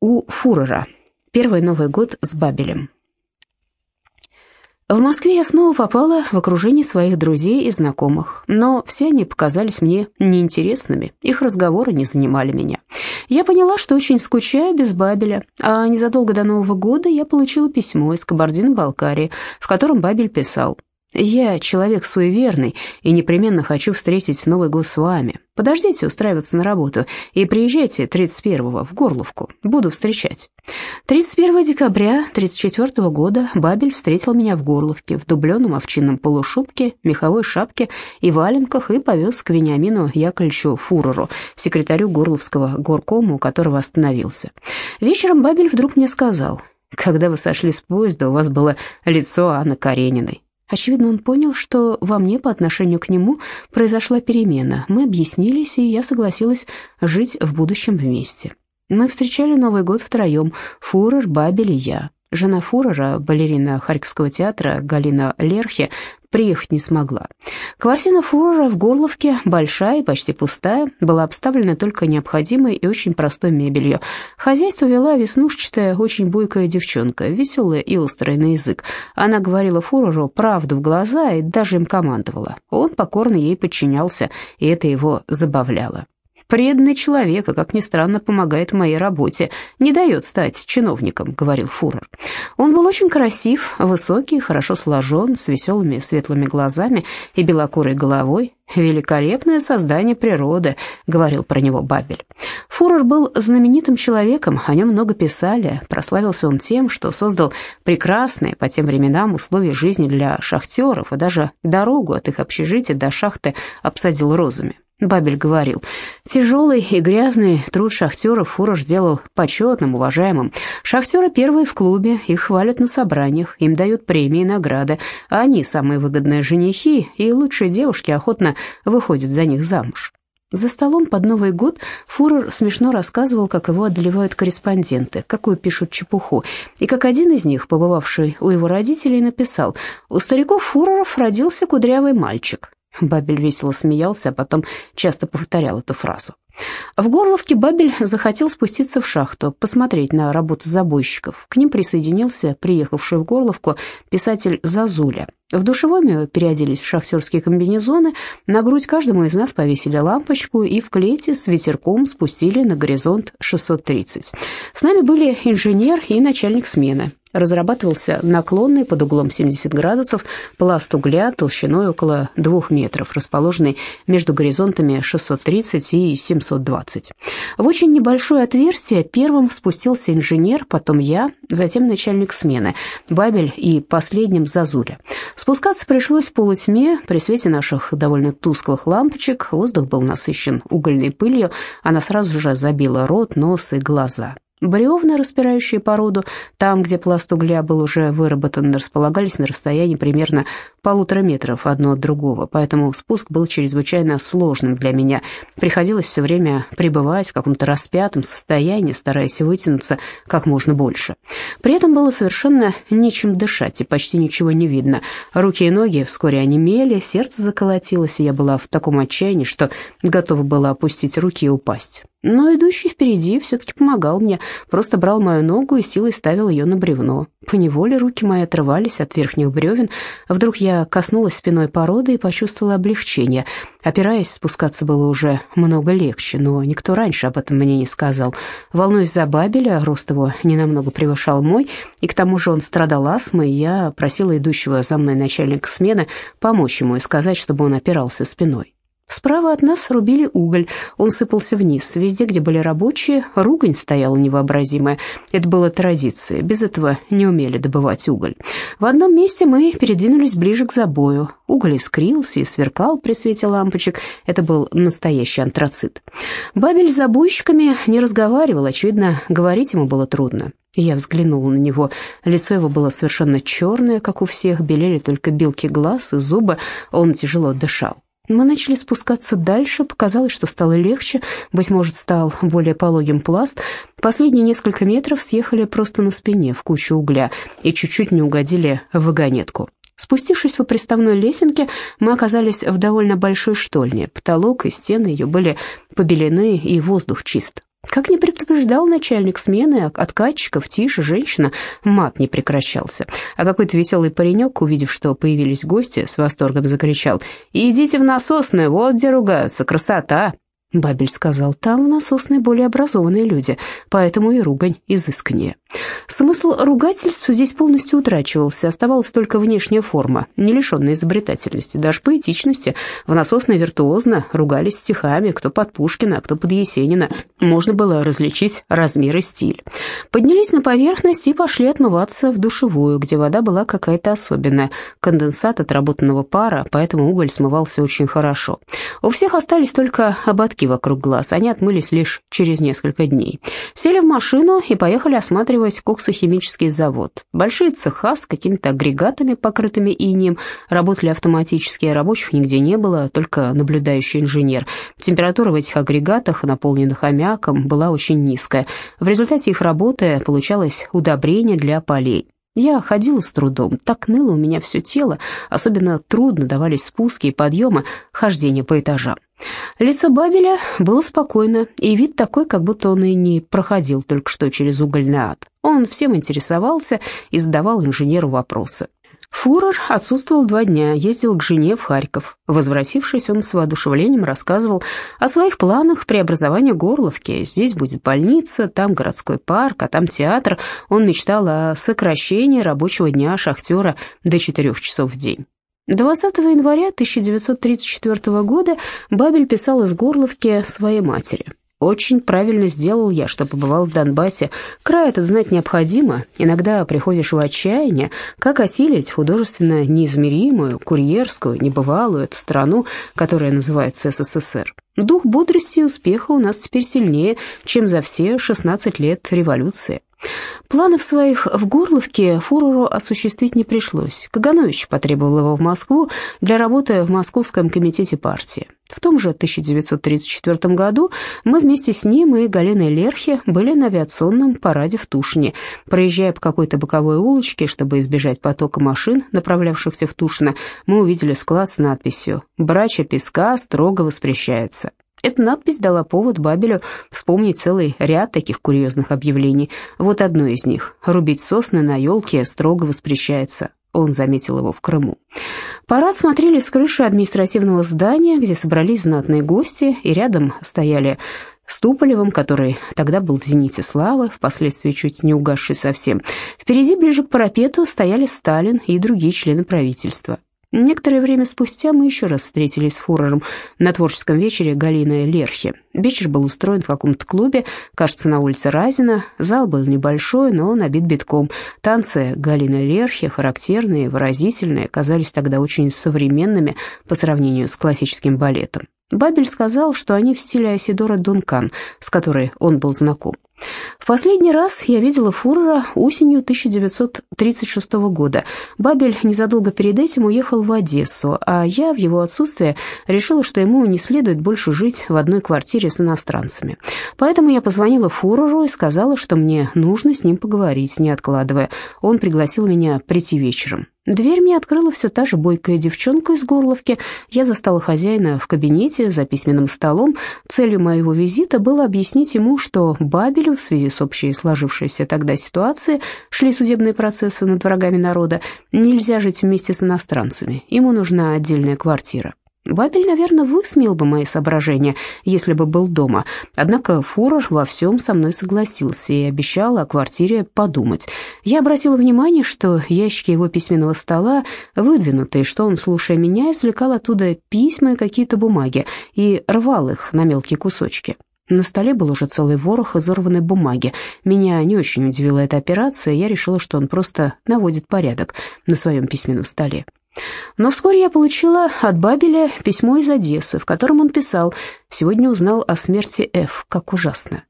У фурера. Первый Новый год с Бабелем. В Москве я снова попала в окружение своих друзей и знакомых, но все они показались мне неинтересными, их разговоры не занимали меня. Я поняла, что очень скучаю без Бабеля, а незадолго до Нового года я получила письмо из Кабардино-Балкарии, в котором Бабель писал я человек суеверный и непременно хочу встретить Новый год с вами. Подождите устраиваться на работу и приезжайте 31-го в Горловку. Буду встречать. 31 декабря 34 года Бабель встретил меня в Горловке в дубленом овчинном полушубке, меховой шапке и валенках и повез к Вениамину Яковлевичу Фуреру, секретарю Горловского горкома, у которого остановился. Вечером Бабель вдруг мне сказал, «Когда вы сошли с поезда, у вас было лицо Анны Карениной. Очевидно, он понял, что во мне по отношению к нему произошла перемена. Мы объяснились, и я согласилась жить в будущем вместе. Мы встречали Новый год втроем, Фурер, Бабель и я. Жена Фурера, балерина Харьковского театра Галина Лерхе, приехать не смогла. Квартира Фурера в Горловке, большая и почти пустая, была обставлена только необходимой и очень простой мебелью. Хозяйство вела веснушчатая, очень бойкая девчонка, веселая и острая на язык. Она говорила Фуреру правду в глаза и даже им командовала. Он покорно ей подчинялся, и это его забавляло. Преданный человек, а, как ни странно, помогает моей работе, не дает стать чиновником», — говорил фурор. Он был очень красив, высокий, хорошо сложен, с веселыми светлыми глазами и белокурой головой. «Великолепное создание природы», — говорил про него Бабель. Фурор был знаменитым человеком, о нем много писали. Прославился он тем, что создал прекрасные по тем временам условия жизни для шахтеров, и даже дорогу от их общежития до шахты обсадил розами. Бабель говорил, тяжелый и грязный труд шахтеров Фураж делал почетным, уважаемым. Шахтеры первые в клубе, их хвалят на собраниях, им дают премии и награды, а они самые выгодные женихи, и лучшие девушки охотно выходят за них замуж. За столом под Новый год Фурер смешно рассказывал, как его одолевают корреспонденты, какую пишут чепуху, и как один из них, побывавший у его родителей, написал «У стариков Фуреров родился кудрявый мальчик, Бабель весело смеялся, а потом часто повторял эту фразу. В Горловке Бабель захотел спуститься в шахту, посмотреть на работу забойщиков. К ним присоединился приехавший в Горловку писатель Зазуля. В душевой переоделись в шахтерские комбинезоны, на грудь каждому из нас повесили лампочку и в клете с ветерком спустили на горизонт 630. С нами были инженер и начальник смены разрабатывался наклонный под углом 70 градусов пласт угля толщиной около 2 метров, расположенный между горизонтами 630 и 720. В очень небольшое отверстие первым спустился инженер, потом я, затем начальник смены, Бабель и последним Зазуля. Спускаться пришлось в полутьме, при свете наших довольно тусклых лампочек, воздух был насыщен угольной пылью, она сразу же забила рот, нос и глаза. Бревна, распирающие породу, там, где пласт угля был уже выработан, располагались на расстоянии примерно полутора метров одно от другого, поэтому спуск был чрезвычайно сложным для меня. Приходилось все время пребывать в каком-то распятом состоянии, стараясь вытянуться как можно больше. При этом было совершенно нечем дышать, и почти ничего не видно. Руки и ноги вскоре онемели, сердце заколотилось, и я была в таком отчаянии, что готова была опустить руки и упасть. Но идущий впереди все-таки помогал мне, просто брал мою ногу и силой ставил ее на бревно. Поневоле руки мои отрывались от верхних бревен. Вдруг я коснулась спиной породы и почувствовала облегчение. Опираясь, спускаться было уже много легче, но никто раньше об этом мне не сказал. Волнуясь за Бабеля, рост его ненамного превышал мой, и к тому же он страдал астмой, я просила идущего за мной начальника смены помочь ему и сказать, чтобы он опирался спиной. Справа от нас рубили уголь, он сыпался вниз. Везде, где были рабочие, ругань стояла невообразимая. Это было традицией, без этого не умели добывать уголь. В одном месте мы передвинулись ближе к забою. Уголь искрился и сверкал при свете лампочек. Это был настоящий антрацит. Бабель с забойщиками не разговаривал, очевидно, говорить ему было трудно. Я взглянула на него. Лицо его было совершенно черное, как у всех, белели только белки глаз и зубы. Он тяжело дышал. Мы начали спускаться дальше, показалось, что стало легче, быть может, стал более пологим пласт. Последние несколько метров съехали просто на спине в кучу угля и чуть-чуть не угодили в вагонетку. Спустившись по приставной лесенке, мы оказались в довольно большой штольне. Потолок и стены ее были побелены, и воздух чист. Как не предупреждал начальник смены, откатчиков, тише, женщина, мат не прекращался. А какой-то веселый паренек, увидев, что появились гости, с восторгом закричал «Идите в насосное, вот где ругаются, красота!» Бабель сказал, там в насосной более образованные люди, поэтому и ругань изысканнее. Смысл ругательств здесь полностью утрачивался, оставалась только внешняя форма, не лишенная изобретательности, даже поэтичности. В насосной виртуозно ругались стихами, кто под Пушкина, кто под Есенина. Можно было различить размер и стиль. Поднялись на поверхность и пошли отмываться в душевую, где вода была какая-то особенная, конденсат отработанного пара, поэтому уголь смывался очень хорошо. У всех остались только ободки вокруг глаз, они отмылись лишь через несколько дней. Сели в машину и поехали осматривать коксохимический завод. Большие цеха с какими-то агрегатами, покрытыми инием, работали автоматически, рабочих нигде не было, только наблюдающий инженер. Температура в этих агрегатах, наполненных аммиаком, была очень низкая. В результате их работы получалось удобрение для полей. Я ходила с трудом, так ныло у меня все тело, особенно трудно давались спуски и подъемы, хождение по этажам. Лицо Бабеля было спокойно, и вид такой, как будто он и не проходил только что через угольный ад. Он всем интересовался и задавал инженеру вопросы. Фурер отсутствовал два дня, ездил к жене в Харьков. Возвратившись, он с воодушевлением рассказывал о своих планах преобразования Горловки. Здесь будет больница, там городской парк, а там театр. Он мечтал о сокращении рабочего дня шахтера до четырех часов в день. 20 января 1934 года Бабель писал из Горловки своей матери. Очень правильно сделал я, что побывал в Донбассе. Край этот знать необходимо. Иногда приходишь в отчаяние, как осилить художественно неизмеримую, курьерскую, небывалую эту страну, которая называется СССР. Дух бодрости и успеха у нас теперь сильнее, чем за все 16 лет революции. Планов своих в Горловке фурору осуществить не пришлось. Каганович потребовал его в Москву для работы в Московском комитете партии. В том же 1934 году мы вместе с ним и Галиной Лерхи были на авиационном параде в Тушине. Проезжая по какой-то боковой улочке, чтобы избежать потока машин, направлявшихся в Тушино, мы увидели склад с надписью «Брача песка строго воспрещается». Эта надпись дала повод Бабелю вспомнить целый ряд таких курьезных объявлений. Вот одно из них. «Рубить сосны на елке строго воспрещается». Он заметил его в Крыму. Парад смотрели с крыши административного здания, где собрались знатные гости, и рядом стояли с Туполевым, который тогда был в «Зените славы», впоследствии чуть не угасший совсем. Впереди, ближе к парапету, стояли Сталин и другие члены правительства. Некоторое время спустя мы еще раз встретились с фурором на творческом вечере Галины Лерхи. Вечер был устроен в каком-то клубе, кажется, на улице Разина. Зал был небольшой, но набит битком. Танцы Галины Лерхи, характерные, выразительные, казались тогда очень современными по сравнению с классическим балетом. Бабель сказал, что они в стиле Асидора Дункан, с которой он был знаком. В последний раз я видела Фурера осенью 1936 года. Бабель незадолго перед этим уехал в Одессу, а я в его отсутствие решила, что ему не следует больше жить в одной квартире с иностранцами. Поэтому я позвонила Фуреру и сказала, что мне нужно с ним поговорить, не откладывая. Он пригласил меня прийти вечером. Дверь мне открыла все та же бойкая девчонка из Горловки. Я застала хозяина в кабинете за письменным столом. Целью моего визита было объяснить ему, что Бабелю в связи с общей сложившейся тогда ситуацией шли судебные процессы над врагами народа. Нельзя жить вместе с иностранцами. Ему нужна отдельная квартира. Бабель, наверное, высмеял бы мои соображения, если бы был дома. Однако фурор во всем со мной согласился и обещал о квартире подумать. Я обратила внимание, что ящики его письменного стола выдвинуты, и что он, слушая меня, извлекал оттуда письма и какие-то бумаги и рвал их на мелкие кусочки. На столе был уже целый ворох изорванной бумаги. Меня не очень удивила эта операция, я решила, что он просто наводит порядок на своем письменном столе. Но вскоре я получила от Бабеля письмо из Одессы, в котором он писал «Сегодня узнал о смерти Ф. Как ужасно».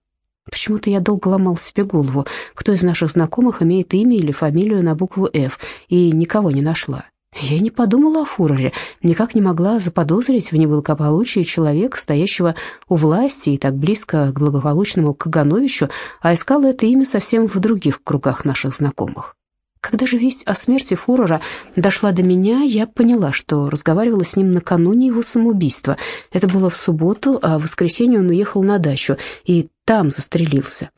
Почему-то я долго ломал себе голову, кто из наших знакомых имеет имя или фамилию на букву «Ф», и никого не нашла. Я не подумала о фуроре, никак не могла заподозрить в неблагополучии человека, стоящего у власти и так близко к благополучному Кагановичу, а искала это имя совсем в других кругах наших знакомых. Когда же весть о смерти фурора дошла до меня, я поняла, что разговаривала с ним накануне его самоубийства. Это было в субботу, а в воскресенье он уехал на дачу и там застрелился.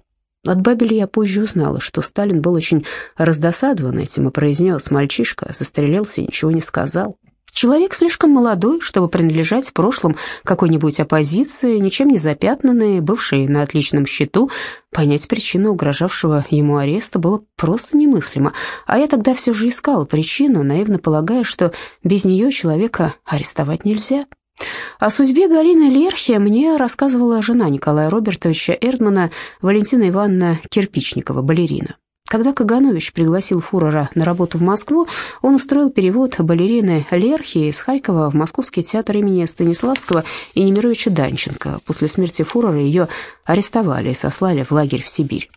От Бабеля я позже узнала, что Сталин был очень раздосадован этим и произнес, мальчишка застрелился и ничего не сказал. Человек слишком молодой, чтобы принадлежать в прошлом какой-нибудь оппозиции, ничем не запятнанный, бывший на отличном счету. Понять причину угрожавшего ему ареста было просто немыслимо. А я тогда все же искала причину, наивно полагая, что без нее человека арестовать нельзя. О судьбе Галины Лерхи мне рассказывала жена Николая Робертовича Эрдмана Валентина Ивановна Кирпичникова, балерина. Когда Каганович пригласил фурора на работу в Москву, он устроил перевод балерины Лерхи из Харькова в Московский театр имени Станиславского и Немировича Данченко. После смерти фурора ее арестовали и сослали в лагерь в Сибирь.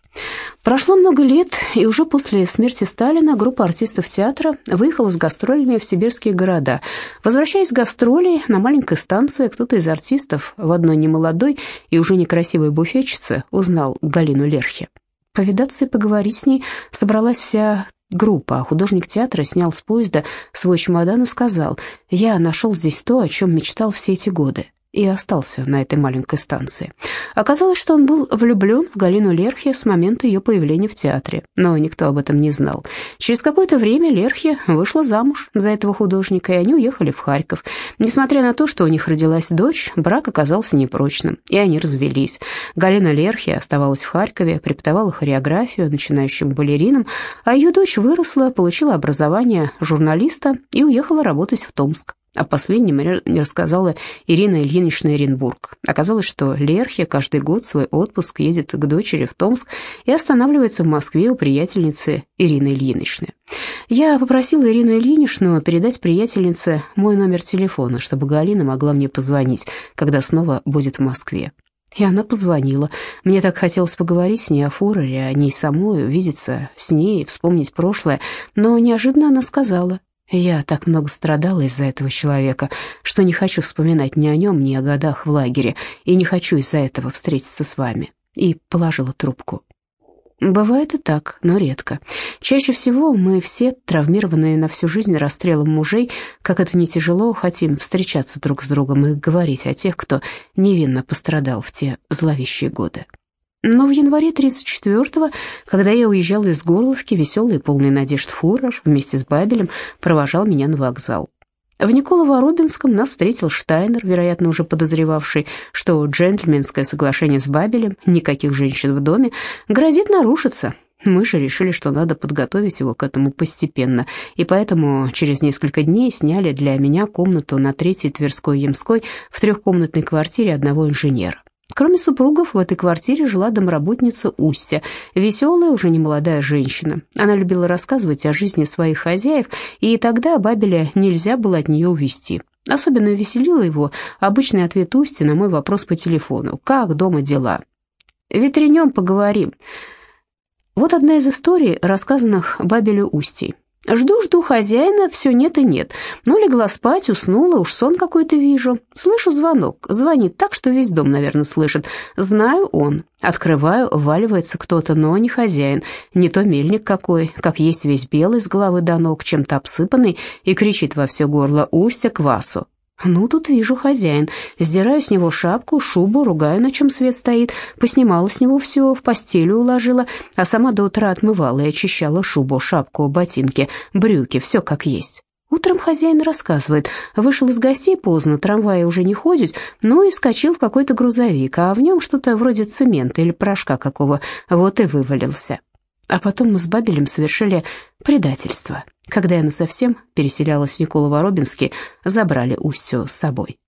Прошло много лет, и уже после смерти Сталина группа артистов театра выехала с гастролями в сибирские города. Возвращаясь с гастролей, на маленькой станции кто-то из артистов в одной немолодой и уже некрасивой буфетчице узнал Галину Лерхи. Повидаться и поговорить с ней. Собралась вся группа, а художник театра снял с поезда свой чемодан и сказал, «Я нашел здесь то, о чем мечтал все эти годы и остался на этой маленькой станции. Оказалось, что он был влюблен в Галину Лерхе с момента ее появления в театре, но никто об этом не знал. Через какое-то время Лерхе вышла замуж за этого художника, и они уехали в Харьков. Несмотря на то, что у них родилась дочь, брак оказался непрочным, и они развелись. Галина Лерхе оставалась в Харькове, преподавала хореографию начинающим балеринам, а ее дочь выросла, получила образование журналиста и уехала работать в Томск. О последнем мне рассказала Ирина Ильинична Оренбург. Оказалось, что Лерхе каждый год свой отпуск едет к дочери в Томск и останавливается в Москве у приятельницы Ирины Ильиничны. Я попросила Ирину Ильиничну передать приятельнице мой номер телефона, чтобы Галина могла мне позвонить, когда снова будет в Москве. И она позвонила. Мне так хотелось поговорить с ней о фуроре, о ней самой, увидеться с ней, вспомнить прошлое, но неожиданно она сказала, я так много страдала из-за этого человека, что не хочу вспоминать ни о нем, ни о годах в лагере, и не хочу из-за этого встретиться с вами. И положила трубку. Бывает и так, но редко. Чаще всего мы все, травмированные на всю жизнь расстрелом мужей, как это не тяжело, хотим встречаться друг с другом и говорить о тех, кто невинно пострадал в те зловещие годы. Но в январе 34-го, когда я уезжала из Горловки, веселый и полный надежд фурор вместе с Бабелем провожал меня на вокзал. В Николово-Рубинском нас встретил Штайнер, вероятно, уже подозревавший, что джентльменское соглашение с Бабелем, никаких женщин в доме, грозит нарушиться. Мы же решили, что надо подготовить его к этому постепенно, и поэтому через несколько дней сняли для меня комнату на Третьей Тверской Ямской в трехкомнатной квартире одного инженера. Кроме супругов, в этой квартире жила домработница Устя, веселая, уже не молодая женщина. Она любила рассказывать о жизни своих хозяев, и тогда Бабеля нельзя было от нее увести. Особенно веселило его обычный ответ Усти на мой вопрос по телефону «Как дома дела?» «Ветренем поговорим». Вот одна из историй, рассказанных Бабелю Устей. Жду-жду хозяина, все нет и нет. Ну, легла спать, уснула, уж сон какой-то вижу. Слышу звонок, звонит так, что весь дом, наверное, слышит. Знаю он. Открываю, валивается кто-то, но не хозяин. Не то мельник какой, как есть весь белый с головы до ног, чем-то обсыпанный, и кричит во все горло «Устя квасу!» Ну, тут вижу хозяин. Сдираю с него шапку, шубу, ругаю, на чем свет стоит. Поснимала с него все, в постель уложила, а сама до утра отмывала и очищала шубу, шапку, ботинки, брюки, все как есть. Утром хозяин рассказывает, вышел из гостей поздно, трамваи уже не ходят, ну и вскочил в какой-то грузовик, а в нем что-то вроде цемента или порошка какого, вот и вывалился. А потом мы с Бабелем совершили предательство. Когда я насовсем переселялась в Николово-Робинске, забрали Устью с собой.